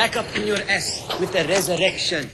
back up in your ass with the resurrection.